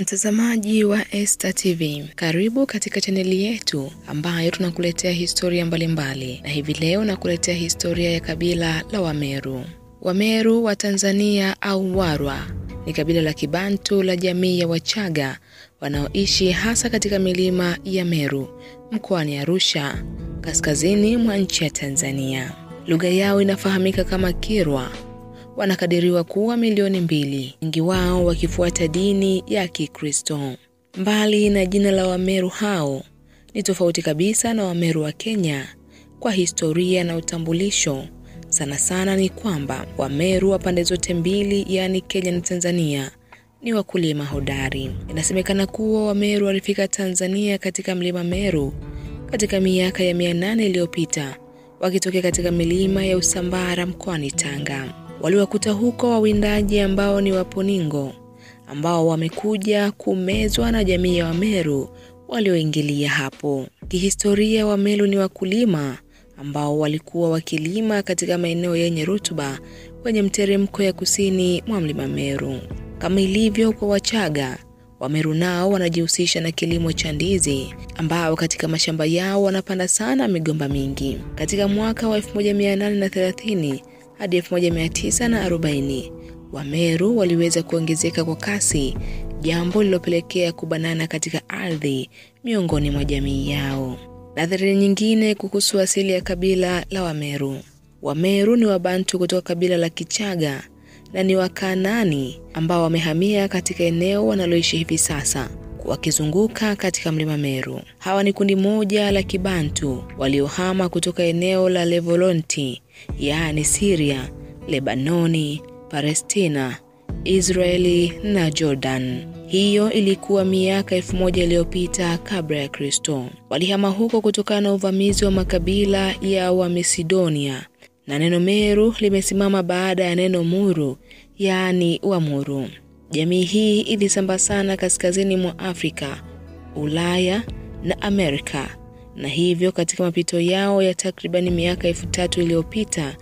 Mtazamaji wa Esta TV, karibu katika chaneli yetu ambayo tunakuletea historia mbalimbali mbali. Na hivi leo nakuletea historia ya kabila la Wameru. Wameru wa Tanzania au Warwa ni kabila la Kibantu la jamii ya Wachaga wanaoishi hasa katika milima ya Meru mkoani Arusha, kaskazini mwa nchi ya Tanzania. Lugha yao inafahamika kama Kirwa. Wanakadiriwa kuwa milioni mbili, wengi wao wakifuata dini ya Kikristo. Mbali na jina la Wameru hao ni tofauti kabisa na Wameru wa Kenya kwa historia na utambulisho. Sana sana ni kwamba Wameru wa pande zote mbili, yaani Kenya na Tanzania, ni wakulima hodari. Inasemekana kuwa Wameru walifika Tanzania katika mlima Meru katika miaka ya mia nane iliyopita wakitokea katika milima ya Usambara mkoani Tanga. Waliwakuta huko wawindaji ambao ni Waponingo ambao wamekuja kumezwa na jamii ya Wameru walioingilia hapo. Kihistoria, Wameru ni wakulima ambao walikuwa wakilima katika maeneo yenye rutuba kwenye mteremko ya kusini mwa mlima Meru. Kama ilivyo kwa Wachaga, Wameru nao wanajihusisha na kilimo cha ndizi ambao katika mashamba yao wanapanda sana migomba mingi. Katika mwaka wa 1830 hadi 1940 Wameru waliweza kuongezeka kwa kasi, jambo lililopelekea kubanana katika ardhi miongoni mwa jamii yao. Nadharia nyingine kuhusu asili ya kabila la Wameru. Wameru ni Wabantu kutoka kabila la Kichaga na ni wakanani ambao wamehamia katika eneo wanaloishi hivi sasa wakizunguka katika mlima Meru. Hawa ni kundi moja la Kibantu waliohama kutoka eneo la Levolonti, yaani Siria, Lebanoni, Palestina, Israeli na Jordan. Hiyo ilikuwa miaka elfu moja iliyopita kabla ya Kristo. Walihama huko kutokana na uvamizi wa makabila ya Wamesidonia, na neno Meru limesimama baada ya neno Muru, yaani Wamuru. Jamii hii ilisambaa sana kaskazini mwa Afrika, Ulaya na Amerika, na hivyo katika mapito yao ya takribani miaka elfu tatu iliyopita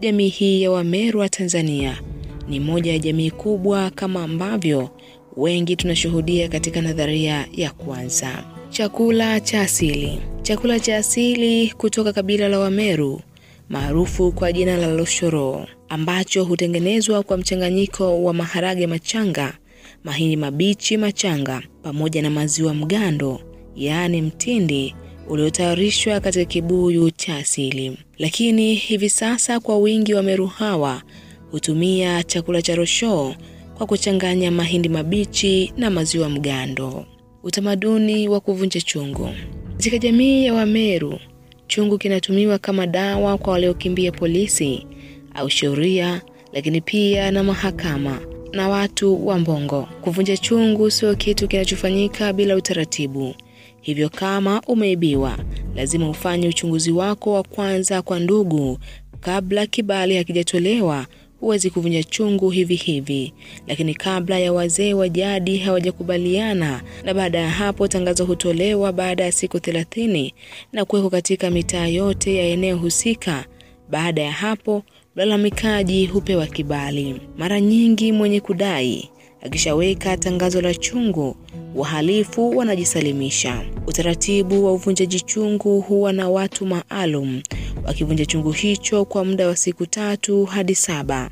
jamii hii ya Wameru wa Tanzania ni moja ya jamii kubwa kama ambavyo wengi tunashuhudia katika nadharia ya kwanza. Chakula cha asili. Chakula cha asili kutoka kabila la Wameru maarufu kwa jina la loshoro ambacho hutengenezwa kwa mchanganyiko wa maharage machanga, mahindi mabichi machanga pamoja na maziwa mgando, yaani mtindi uliotayarishwa katika kibuyu cha asili. Lakini hivi sasa kwa wingi wa Meru hawa hutumia chakula cha rosho kwa kuchanganya mahindi mabichi na maziwa mgando. Utamaduni wa kuvunja chungu. Katika jamii ya Wameru, chungu kinatumiwa kama dawa kwa waliokimbia polisi au sheria, lakini pia na mahakama na watu wa Mbongo. Kuvunja chungu sio kitu kinachofanyika bila utaratibu. Hivyo kama umeibiwa, lazima ufanye uchunguzi wako wa kwanza kwa ndugu kabla kibali hakijatolewa. Huwezi kuvunja chungu hivi hivi, lakini kabla ya wazee wa jadi hawajakubaliana, na baada ya hapo tangazo hutolewa baada ya siku thelathini na kuwekwa katika mitaa yote ya eneo husika. Baada ya hapo mlalamikaji hupewa kibali. Mara nyingi mwenye kudai akishaweka tangazo la chungu, wahalifu wanajisalimisha. Utaratibu wa uvunjaji chungu huwa na watu maalum wakivunja chungu hicho kwa muda wa siku tatu hadi saba,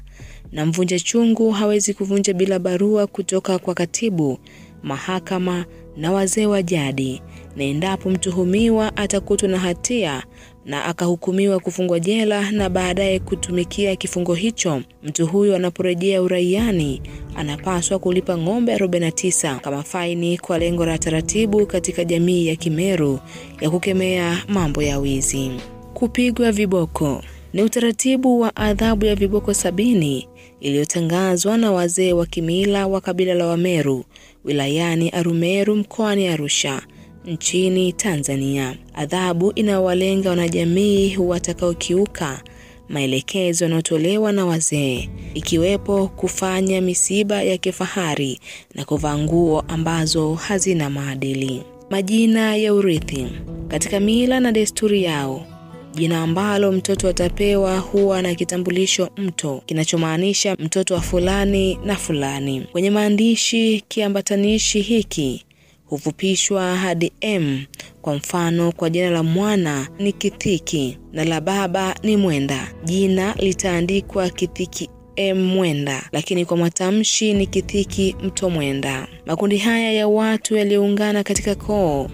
na mvunja chungu hawezi kuvunja bila barua kutoka kwa katibu, mahakama na wazee wa jadi, na endapo mtuhumiwa atakutwa na hatia na akahukumiwa kufungwa jela na baadaye kutumikia kifungo hicho, mtu huyo anaporejea uraiani anapaswa kulipa ng'ombe 49 kama faini kwa lengo la taratibu katika jamii ya Kimeru ya kukemea mambo ya wizi. Kupigwa viboko ni utaratibu wa adhabu ya viboko sabini iliyotangazwa na wazee wa kimila wa kabila la Wameru wilayani Arumeru mkoani Arusha nchini Tanzania. Adhabu inayowalenga wanajamii watakaokiuka maelekezo yanayotolewa na wazee, ikiwepo kufanya misiba ya kifahari na kuvaa nguo ambazo hazina maadili. Majina ya urithi. Katika mila na desturi yao, Jina ambalo mtoto atapewa huwa na kitambulisho mto kinachomaanisha mtoto wa fulani na fulani. Kwenye maandishi, kiambatanishi hiki hufupishwa hadi M. Kwa mfano, kwa jina la mwana ni Kithiki na la baba ni Mwenda, jina litaandikwa Kithiki M Mwenda, lakini kwa matamshi ni Kithiki Mto Mwenda. Makundi haya ya watu yaliyoungana katika koo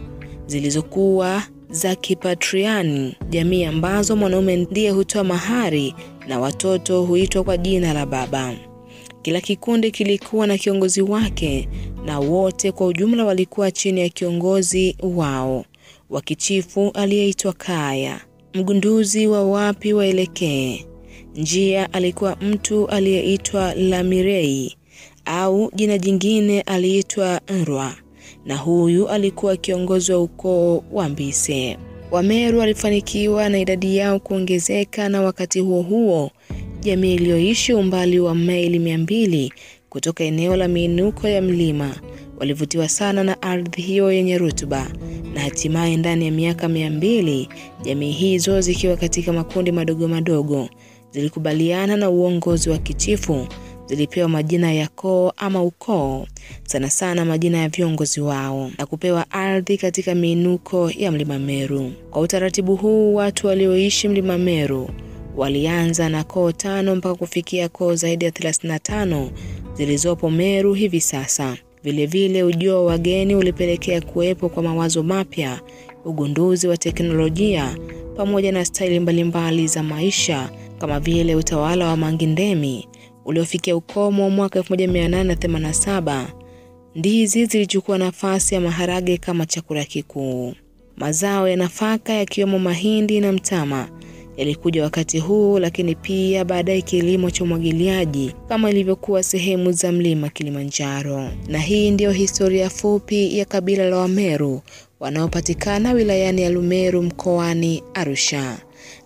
zilizokuwa za kipatriani, jamii ambazo mwanaume ndiye hutoa mahari na watoto huitwa kwa jina la baba. Kila kikundi kilikuwa na kiongozi wake na wote kwa ujumla walikuwa chini ya kiongozi wao wa kichifu aliyeitwa Kaya. Mgunduzi wa wapi waelekee njia alikuwa mtu aliyeitwa Lamirei au jina jingine aliitwa Nrwa, na huyu alikuwa kiongozi wa ukoo wa Mbise. Wameru walifanikiwa na idadi yao kuongezeka, na wakati huo huo jamii iliyoishi umbali wa maili mia mbili kutoka eneo la miinuko ya mlima walivutiwa sana na ardhi hiyo yenye rutuba, na hatimaye ndani ya miaka mia mbili jamii hizo zikiwa katika makundi madogo madogo zilikubaliana na uongozi wa kichifu, zilipewa majina ya koo ama ukoo, sana sana majina ya viongozi wao, na kupewa ardhi katika miinuko ya mlima Meru. Kwa utaratibu huu, watu walioishi mlima Meru walianza na koo tano mpaka kufikia koo zaidi ya 35 zilizopo Meru hivi sasa. Vilevile, ujio wa wageni ulipelekea kuwepo kwa mawazo mapya, ugunduzi wa teknolojia pamoja na staili mbalimbali za maisha kama vile utawala wa Mangindemi uliofikia ukomo mwaka 1887. Ndizi zilichukua nafasi ya maharage kama chakula kikuu. Mazao ya nafaka yakiwemo mahindi na mtama yalikuja wakati huu, lakini pia baadaye kilimo cha umwagiliaji kama ilivyokuwa sehemu za mlima Kilimanjaro. Na hii ndiyo historia fupi ya kabila la Wameru wanaopatikana wilayani ya Lumeru mkoani Arusha.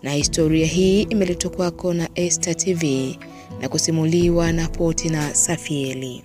Na historia hii imeletwa kwako na Esta TV na kusimuliwa na Poti na Safieli.